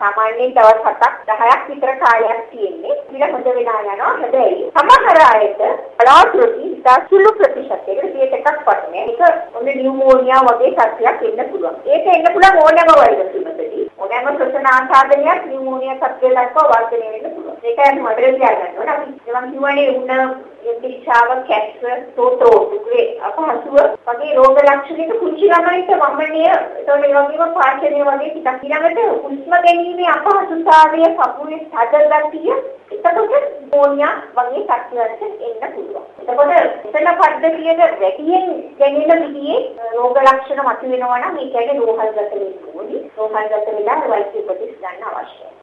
සාමාන්‍යයෙන් දවස් 7ක් 10ක් විතර කාලයක් තියෙන්නේ. ඊට හොඳ වෙලා යනවා. හැබැයි සමහර අයට බලාපොරොත්තු ඉතා සුළු ප්‍රතිශතයකට 100ක් පටනේ. ඒක ඔන්න නියුමෝනියා වගේ සත්‍යයක් එන්න පුළුවන්. ඒක එන්න පුළුවන් ඕනෑම වෛරස් වලදී. ඕනෑම ශ්වසන ආසාදනයක් නියුමෝනියා සත්‍ය දක්වා වර්ධනය වෙන්න පුළුවන්. ඒක මඩර තියාගන්න ඕන. අපි මම කියවනේ උන්න ඉන්දිශාව කැන්සර් තෝතෝ දුකේ අපහසුව වගේ රෝග ලක්ෂණයක කුංචි ළමයින්ට වමනය ඒතකොට ඒ වගේම පාචනය වගේ ටිකක් ඊළඟට හුස්ම ගැනීමේ අපහසුතාවය කපුවේ තද ගතිය එතකොට මෝනියා වගේ සත්‍යයන්ට එන්න පුළුවන්. එතකොට එතන පද්ධතියට වැඩියෙන් දැනෙන විදිහේ රෝග ලක්ෂණ මතුවෙනවා නම් ඒ කියන්නේ රෝහල්ගත වෙන්න ඕනි. රෝහල්ගත වෙලා වෛද්‍ය උපදෙස් ගන්න අවශ්‍යයි.